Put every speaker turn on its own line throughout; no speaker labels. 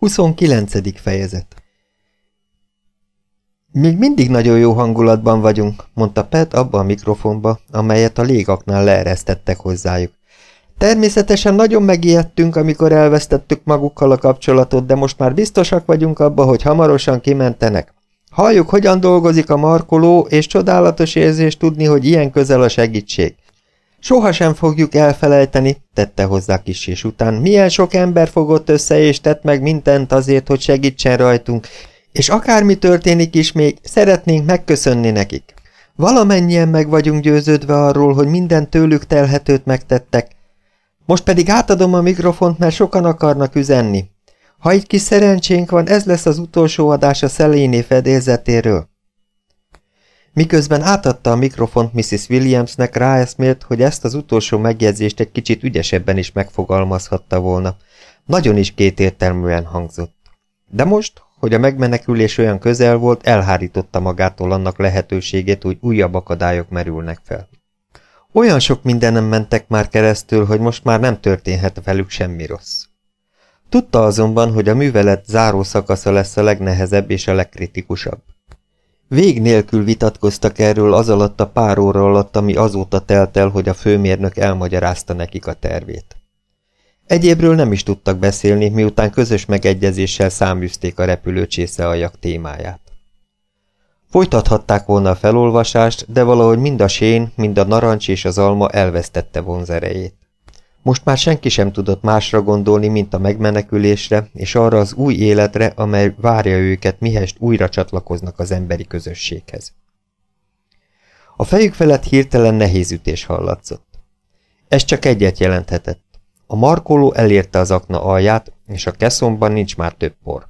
29. fejezet Még mindig nagyon jó hangulatban vagyunk, mondta Pet abba a mikrofonba, amelyet a légaknál leeresztettek hozzájuk. Természetesen nagyon megijedtünk, amikor elvesztettük magukkal a kapcsolatot, de most már biztosak vagyunk abba, hogy hamarosan kimentenek. Halljuk, hogyan dolgozik a markoló, és csodálatos érzés tudni, hogy ilyen közel a segítség. Sohasem fogjuk elfelejteni, tette hozzá kis és után, milyen sok ember fogott össze és tett meg mindent azért, hogy segítsen rajtunk, és akármi történik is még, szeretnénk megköszönni nekik. Valamennyien meg vagyunk győződve arról, hogy minden tőlük telhetőt megtettek. Most pedig átadom a mikrofont, mert sokan akarnak üzenni. Ha egy kis szerencsénk van, ez lesz az utolsó adás a Szeléné fedélzetéről. Miközben átadta a mikrofont Mrs. Williamsnek, ráeszmélt, hogy ezt az utolsó megjegyzést egy kicsit ügyesebben is megfogalmazhatta volna. Nagyon is kétértelműen hangzott. De most, hogy a megmenekülés olyan közel volt, elhárította magától annak lehetőségét, hogy újabb akadályok merülnek fel. Olyan sok mindenem mentek már keresztül, hogy most már nem történhet velük semmi rossz. Tudta azonban, hogy a művelet záró szakasza lesz a legnehezebb és a legkritikusabb. Vég nélkül vitatkoztak erről az alatt a pár óra alatt, ami azóta telt el, hogy a főmérnök elmagyarázta nekik a tervét. Egyébről nem is tudtak beszélni, miután közös megegyezéssel száműzték a repülőcsészeajak témáját. Folytathatták volna a felolvasást, de valahogy mind a sén, mind a narancs és az alma elvesztette vonzerejét. Most már senki sem tudott másra gondolni, mint a megmenekülésre, és arra az új életre, amely várja őket, mihest újra csatlakoznak az emberi közösséghez. A fejük felett hirtelen nehéz ütés hallatszott. Ez csak egyet jelenthetett. A markoló elérte az akna alját, és a keszomban nincs már több por.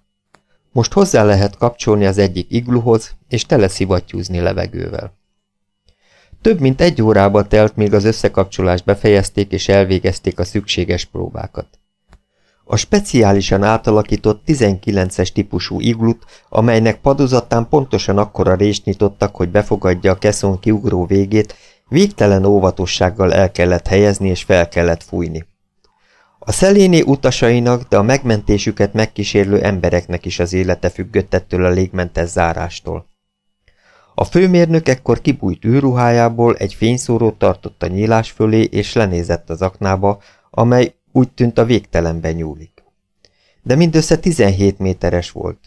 Most hozzá lehet kapcsolni az egyik igluhoz, és tele szivattyúzni levegővel. Több mint egy órába telt, míg az összekapcsolást befejezték és elvégezték a szükséges próbákat. A speciálisan átalakított 19-es típusú iglut, amelynek padozatán pontosan akkora rést nyitottak, hogy befogadja a keszon kiugró végét, végtelen óvatossággal el kellett helyezni és fel kellett fújni. A szeléné utasainak, de a megmentésüket megkísérlő embereknek is az élete függött ettől a légmentes zárástól. A főmérnök ekkor kibújt űrruhájából, egy fényszórót tartott a nyílás fölé, és lenézett az aknába, amely úgy tűnt a végtelenben nyúlik. De mindössze 17 méteres volt.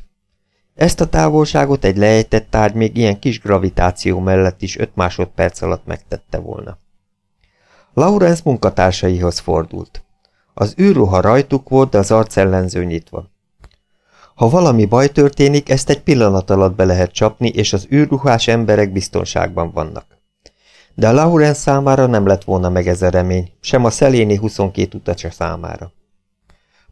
Ezt a távolságot egy lejtett tárgy még ilyen kis gravitáció mellett is 5 másodperc alatt megtette volna. Laurence munkatársaihoz fordult. Az űrruha rajtuk volt, de az arcellenző nyitva. Ha valami baj történik, ezt egy pillanat alatt be lehet csapni, és az űrruhás emberek biztonságban vannak. De a Laurence számára nem lett volna meg ez a remény, sem a Szeléni 22 utacsa számára.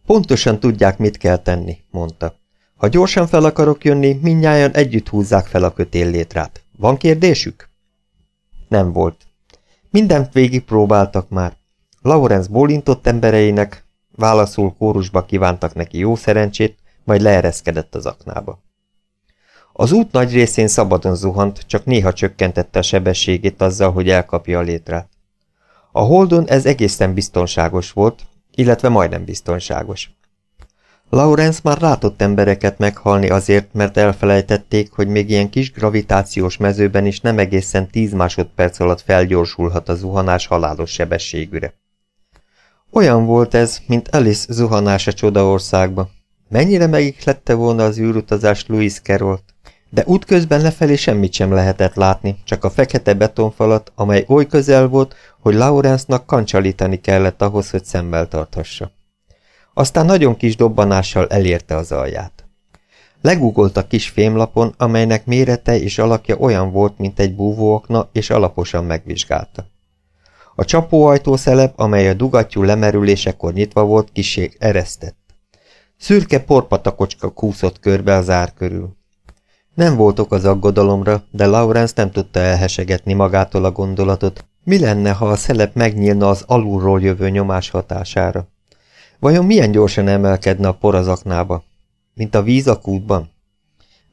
Pontosan tudják, mit kell tenni, mondta. Ha gyorsan fel akarok jönni, mindnyájan együtt húzzák fel a kötéllétrát. Van kérdésük? Nem volt. Mindent végig próbáltak már. Laurence bólintott embereinek, válaszul kórusba kívántak neki jó szerencsét, majd leereszkedett az aknába. Az út nagy részén szabadon zuhant, csak néha csökkentette a sebességét azzal, hogy elkapja a létrát. A holdon ez egészen biztonságos volt, illetve majdnem biztonságos. Lawrence már látott embereket meghalni azért, mert elfelejtették, hogy még ilyen kis gravitációs mezőben is nem egészen tíz másodperc alatt felgyorsulhat a zuhanás halálos sebességűre. Olyan volt ez, mint Alice zuhanása csodaországba, Mennyire megihlette volna az űrutazás Louis Carrollt? De útközben lefelé semmit sem lehetett látni, csak a fekete betonfalat, amely oly közel volt, hogy Lawrence-nak kancsalítani kellett ahhoz, hogy szemmel tarthassa. Aztán nagyon kis dobbanással elérte az alját. Legugolt a kis fémlapon, amelynek mérete és alakja olyan volt, mint egy búvóakna, és alaposan megvizsgálta. A csapóajtószelep, amely a dugattyú lemerülésekor nyitva volt, kiség eresztett. Szürke porpatakocska kúszott körbe az ár körül. Nem volt ok az aggodalomra, de Lawrence nem tudta elhesegetni magától a gondolatot, mi lenne, ha a szelep megnyílna az alulról jövő nyomás hatására. Vajon milyen gyorsan emelkedne a por az aknába? Mint a víz a kútban?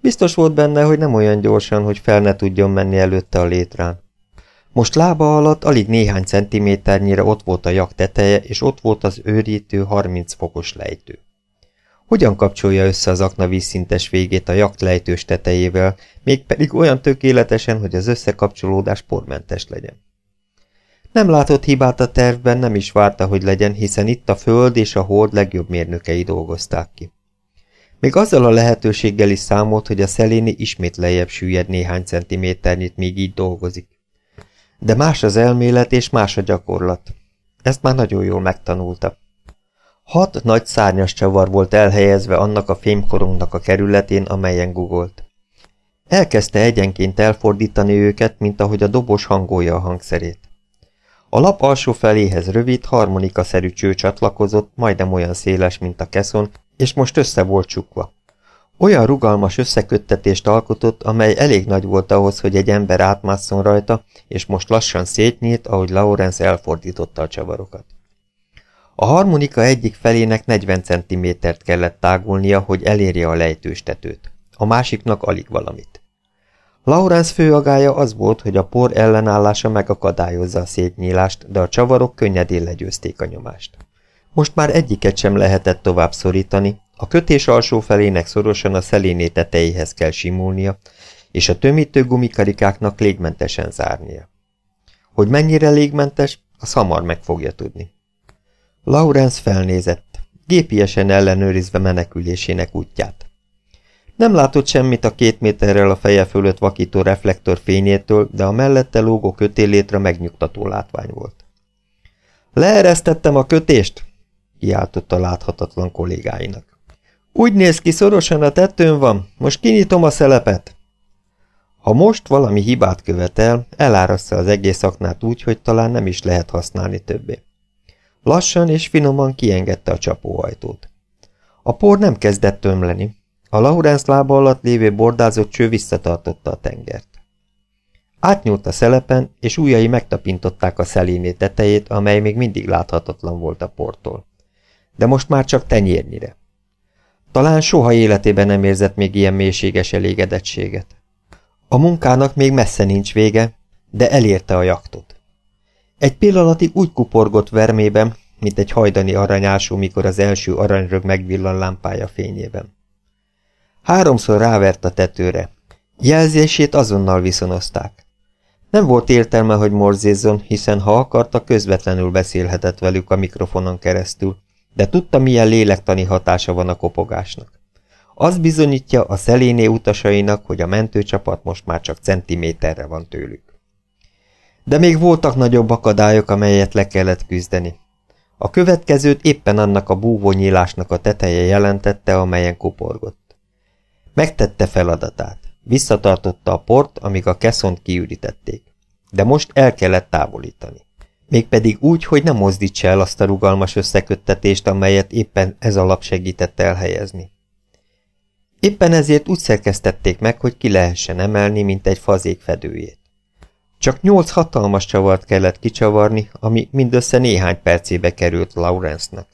Biztos volt benne, hogy nem olyan gyorsan, hogy fel ne tudjon menni előtte a létrán. Most lába alatt alig néhány centiméternyire ott volt a jak teteje, és ott volt az őrítő 30 fokos lejtő. Hogyan kapcsolja össze az akna vízszintes végét a jakt lejtős tetejével, mégpedig olyan tökéletesen, hogy az összekapcsolódás pormentes legyen. Nem látott hibát a tervben, nem is várta, hogy legyen, hiszen itt a Föld és a Hold legjobb mérnökei dolgozták ki. Még azzal a lehetőséggel is számolt, hogy a szeléni ismét lejjebb süllyed néhány centiméternyit, míg így dolgozik. De más az elmélet és más a gyakorlat. Ezt már nagyon jól megtanulta. Hat nagy szárnyas csavar volt elhelyezve annak a fémkorongnak a kerületén, amelyen gugolt. Elkezdte egyenként elfordítani őket, mint ahogy a dobos hangolja a hangszerét. A lap alsó feléhez rövid, harmonikaszerű cső csatlakozott, majdnem olyan széles, mint a keszon, és most össze volt csukva. Olyan rugalmas összeköttetést alkotott, amely elég nagy volt ahhoz, hogy egy ember átmásszon rajta, és most lassan szétnyílt, ahogy Lawrence elfordította a csavarokat. A harmonika egyik felének 40 cm-t kellett tágulnia, hogy elérje a lejtőstetőt, a másiknak alig valamit. Laurence főagája az volt, hogy a por ellenállása megakadályozza a szétnyílást, de a csavarok könnyedén legyőzték a nyomást. Most már egyiket sem lehetett tovább szorítani, a kötés alsó felének szorosan a szeléné tetejéhez kell simulnia, és a tömítő gumikarikáknak légmentesen zárnia. Hogy mennyire légmentes, az hamar meg fogja tudni. Laurence felnézett, gépiesen ellenőrizve menekülésének útját. Nem látott semmit a két méterrel a feje fölött vakító reflektor fényétől, de a mellette lógó kötélétre megnyugtató látvány volt. Leeresztettem a kötést, kiáltotta láthatatlan kollégáinak. Úgy néz ki, szorosan a tetőn van, most kinyitom a szelepet. Ha most valami hibát követel, eláraszta az egész aknát úgy, hogy talán nem is lehet használni többé. Lassan és finoman kiengedte a csapóajtót. A por nem kezdett tömleni. A Laurence lába alatt lévő bordázott cső visszatartotta a tengert. Átnyúlt a szelepen, és ujjai megtapintották a szeléné tetejét, amely még mindig láthatatlan volt a portól. De most már csak tenyérnyire. Talán soha életében nem érzett még ilyen mélységes elégedettséget. A munkának még messze nincs vége, de elérte a jaktot. Egy pillanatig úgy kuporgott vermében, mint egy hajdani aranyású, mikor az első aranyrög megvillan lámpája fényében. Háromszor rávert a tetőre. Jelzését azonnal viszonozták. Nem volt értelme, hogy morzézzon, hiszen ha akarta, közvetlenül beszélhetett velük a mikrofonon keresztül, de tudta, milyen lélektani hatása van a kopogásnak. Az bizonyítja a szeléné utasainak, hogy a mentőcsapat most már csak centiméterre van tőlük. De még voltak nagyobb akadályok, amelyet le kellett küzdeni. A következőt éppen annak a búvónyílásnak a teteje jelentette, amelyen kuporgott. Megtette feladatát. Visszatartotta a port, amíg a keszont kiürítették. De most el kellett távolítani. Mégpedig úgy, hogy nem mozdítsa el azt a rugalmas összeköttetést, amelyet éppen ez alap segített elhelyezni. Éppen ezért úgy szerkesztették meg, hogy ki lehessen emelni, mint egy fazék fedőjét. Csak nyolc hatalmas csavart kellett kicsavarni, ami mindössze néhány percébe került Lawrence-nek.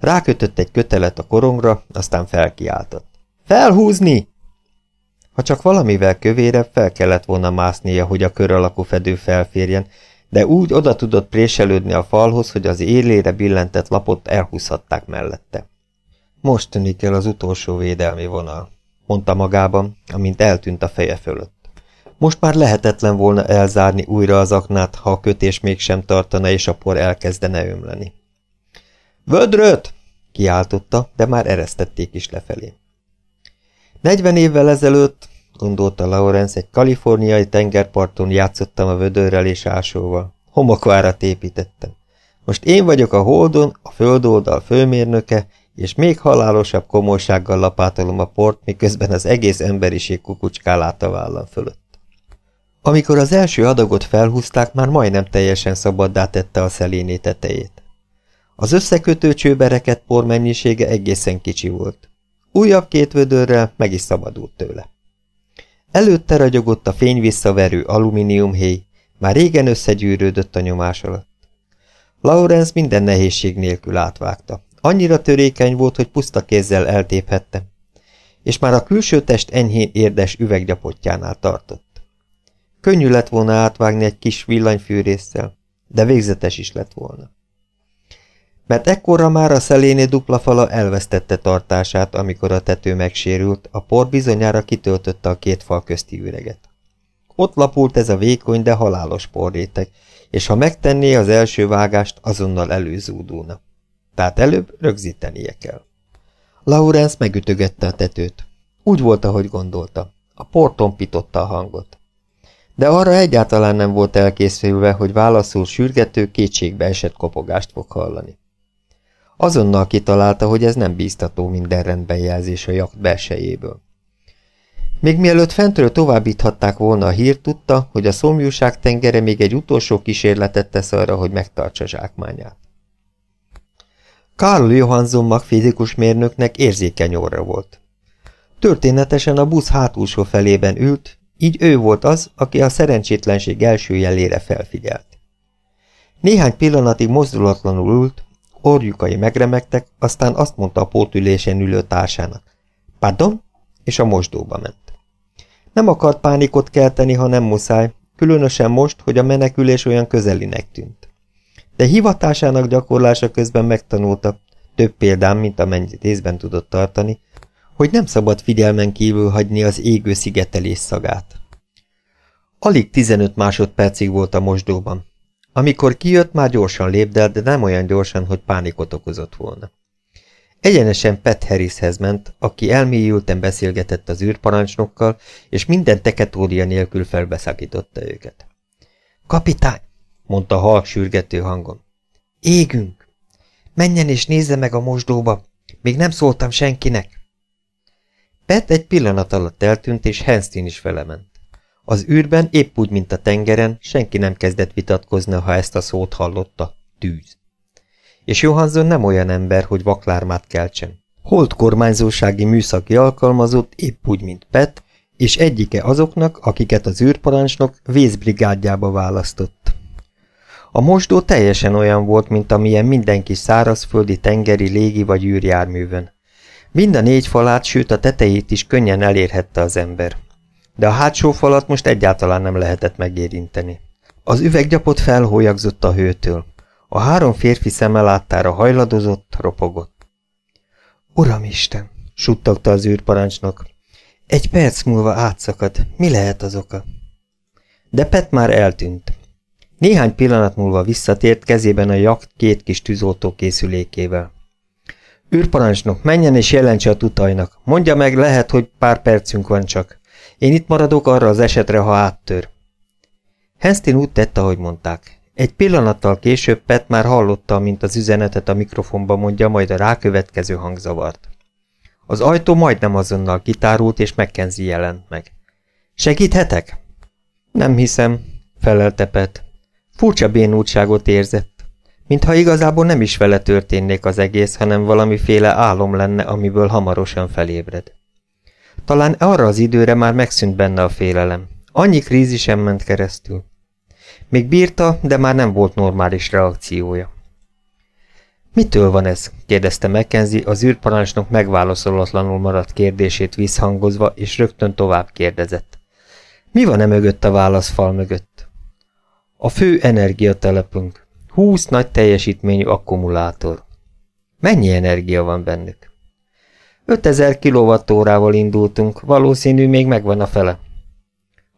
Rákötött egy kötelet a korongra, aztán felkiáltott. Felhúzni! Ha csak valamivel kövére, fel kellett volna másznia, hogy a kör alakú fedő felférjen, de úgy oda tudott préselődni a falhoz, hogy az élére billentett lapot elhúzhatták mellette. Most tűnik el az utolsó védelmi vonal, mondta magában, amint eltűnt a feje fölött. Most már lehetetlen volna elzárni újra az aknát, ha a kötés mégsem tartana, és a por elkezdene ömleni. Vödröt! kiáltotta, de már eresztették is lefelé. Negyven évvel ezelőtt, gondolta Lawrence, egy kaliforniai tengerparton játszottam a vödörrel és ásóval. Homokvárat építettem. Most én vagyok a holdon, a földoldal főmérnöke, és még halálosabb komolysággal lapátolom a port, miközben az egész emberiség kukucskál át a vállam fölött. Amikor az első adagot felhúzták, már majdnem teljesen szabaddá tette a szeléné tetejét. Az összekötő csőbereket por mennyisége egészen kicsi volt. Újabb két vödörrel meg is szabadult tőle. Előtte ragyogott a fény visszaverő alumíniumhéj, már régen összegyűrődött a nyomás alatt. Lawrence minden nehézség nélkül átvágta. Annyira törékeny volt, hogy puszta kézzel eltéphette, és már a külső test enyhén érdes üveggyapotjánál tartott. Könnyű lett volna átvágni egy kis villanyfűrészsel, de végzetes is lett volna. mert ekkorra már a szeléni dupla fala elvesztette tartását, amikor a tető megsérült, a por bizonyára kitöltötte a két fal közti üreget. Ott lapult ez a vékony, de halálos porréteg, és ha megtenné az első vágást, azonnal előzúdulna. Tehát előbb rögzítenie kell. Laurence megütögette a tetőt. Úgy volt, ahogy gondolta. A porton pitotta a hangot. De arra egyáltalán nem volt elkészülve, hogy válaszul sürgető, kétségbe esett kopogást fog hallani. Azonnal kitalálta, hogy ez nem bíztató minden rendben jelzés a jakt belsejéből. Még mielőtt fentről továbbíthatták volna a hírt, tudta, hogy a szomjúság tengere még egy utolsó kísérletet tesz arra, hogy megtartsa zsákmányát. Karl Johansson fizikus mérnöknek érzékeny orra volt. Történetesen a busz hátulsó felében ült, így ő volt az, aki a szerencsétlenség első jelére felfigyelt. Néhány pillanatig mozdulatlanul ült, orjukai megremegtek, aztán azt mondta a pótülésen ülő társának. Pardon? És a mosdóba ment. Nem akart pánikot kelteni, ha nem muszáj, különösen most, hogy a menekülés olyan közelinek tűnt. De hivatásának gyakorlása közben megtanulta, több példán, mint amennyit észben tudott tartani, hogy nem szabad figyelmen kívül hagyni az égő szigetelés szagát. Alig 15 másodpercig volt a mosdóban. Amikor kijött, már gyorsan lépdelt, de nem olyan gyorsan, hogy pánikot okozott volna. Egyenesen Pet Harrishez ment, aki elmélyülten beszélgetett az űrparancsnokkal, és minden teketória nélkül felbeszakította őket. Kapitány, mondta halk sürgető hangon. Égünk! Menjen és nézze meg a mosdóba, még nem szóltam senkinek. Pet egy pillanat alatt eltűnt, és Henstin is felement. Az űrben, épp úgy, mint a tengeren, senki nem kezdett vitatkozni, ha ezt a szót hallotta. Tűz. És Johansson nem olyan ember, hogy vaklármát keltsen. Holt kormányzósági műszaki alkalmazott, épp úgy, mint Pet, és egyike azoknak, akiket az űrparancsnok vészbrigádjába választott. A mosdó teljesen olyan volt, mint amilyen mindenki szárazföldi, tengeri, légi vagy űrjárművön. Mind a négy falát, sőt a tetejét is könnyen elérhette az ember. De a hátsó falat most egyáltalán nem lehetett megérinteni. Az üveggyapot felhólyagzott a hőtől. A három férfi szeme láttára hajladozott, ropogott. Uramisten, suttogta az űrparancsnok. Egy perc múlva átszakad. Mi lehet az oka? De Pet már eltűnt. Néhány pillanat múlva visszatért kezében a jakt két kis tűzoltó készülékével. Űrparancsnok, menjen és jelentse a tutajnak. Mondja meg, lehet, hogy pár percünk van csak. Én itt maradok arra az esetre, ha áttör. Henstin úgy tette, ahogy mondták. Egy pillanattal később Pet már hallotta, mint az üzenetet a mikrofonba mondja, majd a rákövetkező hangzavart. Az ajtó majdnem azonnal kitárult, és Mackenzie jelent meg. Segíthetek? Nem hiszem, felelte Pet. Furcsa bénultságot érzett. Mintha igazából nem is vele történnék az egész, hanem valamiféle álom lenne, amiből hamarosan felébred. Talán arra az időre már megszűnt benne a félelem. Annyi krízisen ment keresztül. Még bírta, de már nem volt normális reakciója. Mitől van ez? kérdezte Mackenzie az űrparancsnok megválaszolatlanul maradt kérdését visszhangozva, és rögtön tovább kérdezett. Mi van e mögött a válaszfal mögött? A fő energiatelepünk. Húsz nagy teljesítményű akkumulátor. Mennyi energia van bennük? 5000 kWh-val indultunk, valószínű még megvan a fele.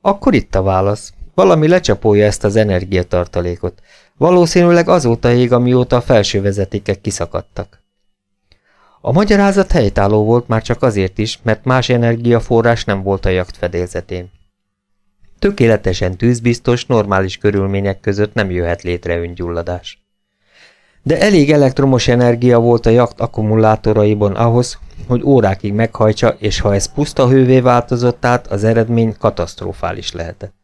Akkor itt a válasz. Valami lecsapolja ezt az energiatartalékot. Valószínűleg azóta ég, amióta a felső vezetékek kiszakadtak. A magyarázat helytálló volt már csak azért is, mert más energiaforrás nem volt a jakt fedélzetén. Tökéletesen tűzbiztos, normális körülmények között nem jöhet létre öngyulladás. De elég elektromos energia volt a jakt akkumulátoraiban ahhoz, hogy órákig meghajtsa, és ha ez puszta hővé változott át, az eredmény katasztrofális lehetett.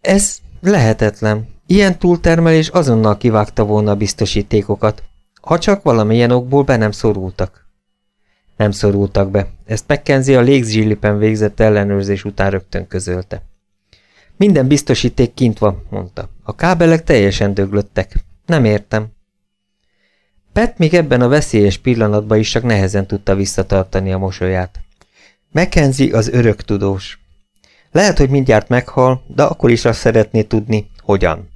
Ez lehetetlen. Ilyen túltermelés azonnal kivágta volna a biztosítékokat, ha csak valamilyen okból be nem szorultak. Nem szorultak be, ezt McKenzie a légzsillipen végzett ellenőrzés után rögtön közölte. Minden biztosíték kint van, mondta. A kábelek teljesen döglöttek. Nem értem. Pet még ebben a veszélyes pillanatban is csak nehezen tudta visszatartani a mosolyát. Mackenzie az örök tudós. Lehet, hogy mindjárt meghal, de akkor is azt szeretné tudni, hogyan.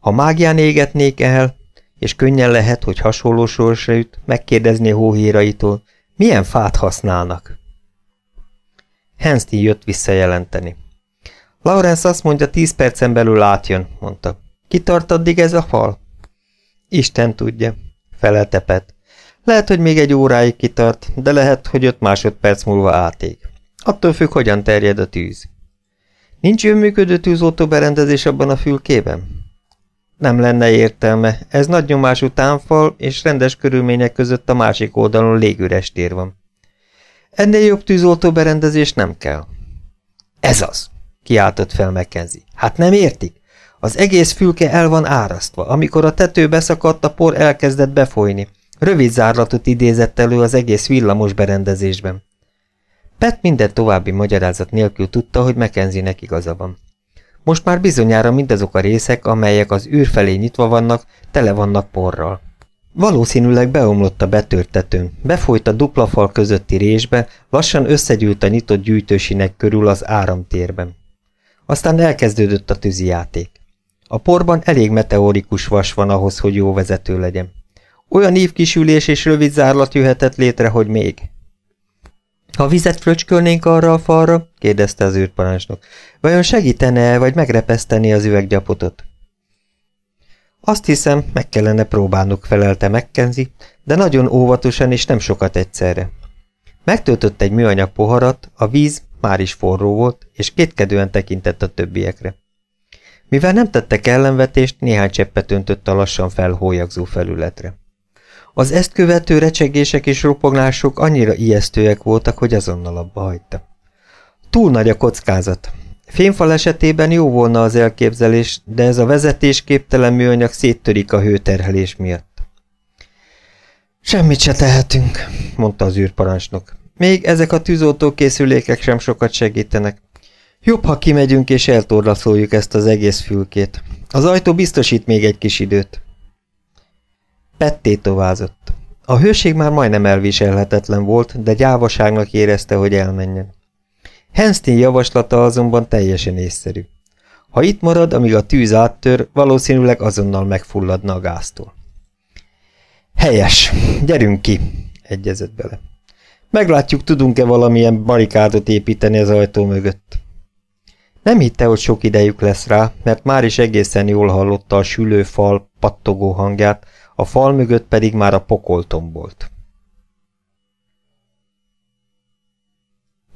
Ha mágián égetnék el, és könnyen lehet, hogy hasonló sorsra jut, megkérdezné hóhíraitól, milyen fát használnak. Henszti jött visszajelenteni. Lawrence azt mondja, tíz percen belül átjön, mondta. Kitart addig ez a fal? Isten tudja, felelte Pet. Lehet, hogy még egy óráig kitart, de lehet, hogy öt másodperc múlva átég. Attól függ, hogyan terjed a tűz. Nincs önműködő tűzoltó berendezés abban a fülkében? Nem lenne értelme, ez nagy nyomású támfal, és rendes körülmények között a másik oldalon légüres tér van. Ennél jobb tűzoltó berendezés nem kell. Ez az, kiáltott fel Mackenzie. Hát nem értik? Az egész fülke el van árasztva. Amikor a tető beszakadt, a por elkezdett befolyni. Rövid zárlatot idézett elő az egész villamos berendezésben. Pet minden további magyarázat nélkül tudta, hogy Mackenzie-nek igaza van. Most már bizonyára mindazok a részek, amelyek az űr felé nyitva vannak, tele vannak porral. Valószínűleg beomlott a betört tetőn, befolyt a dupla fal közötti résbe, lassan összegyűlt a nyitott gyűjtősinek körül az áramtérben. Aztán elkezdődött a tűzijáték. A porban elég meteorikus vas van ahhoz, hogy jó vezető legyen. Olyan ívkisülés és rövid zárlat jöhetett létre, hogy még. Ha vizet fröcskölnénk arra a falra? kérdezte az űrparancsnok. Vajon segítene -e, vagy megrepeszteni az üveggyapotot? Azt hiszem, meg kellene próbálnunk, felelte Mackenzie, de nagyon óvatosan és nem sokat egyszerre. Megtöltött egy műanyag poharat, a víz már is forró volt, és kétkedően tekintett a többiekre. Mivel nem tettek ellenvetést, néhány cseppet öntött a lassan felhólyagzó felületre. Az ezt követő recsegések és ropognások annyira ijesztőek voltak, hogy azonnal abba hagyta. Túl nagy a kockázat. Fényfal esetében jó volna az elképzelés, de ez a vezetésképtelen műanyag széttörik a hőterhelés miatt. Semmit se tehetünk, mondta az űrparancsnok. Még ezek a tűzoltókészülékek sem sokat segítenek. Jobb, ha kimegyünk és eltorlaszoljuk ezt az egész fülkét. Az ajtó biztosít még egy kis időt. Petté továzott. A hőség már majdnem elviselhetetlen volt, de gyávaságnak érezte, hogy elmenjen. Henstin javaslata azonban teljesen észszerű. Ha itt marad, amíg a tűz áttör, valószínűleg azonnal megfulladna a gáztól. Helyes, gyerünk ki, egyezett bele. Meglátjuk, tudunk-e valamilyen barikádot építeni az ajtó mögött. Nem hitte, hogy sok idejük lesz rá, mert már is egészen jól hallotta a sülő fal pattogó hangját, a fal mögött pedig már a pokol tombolt.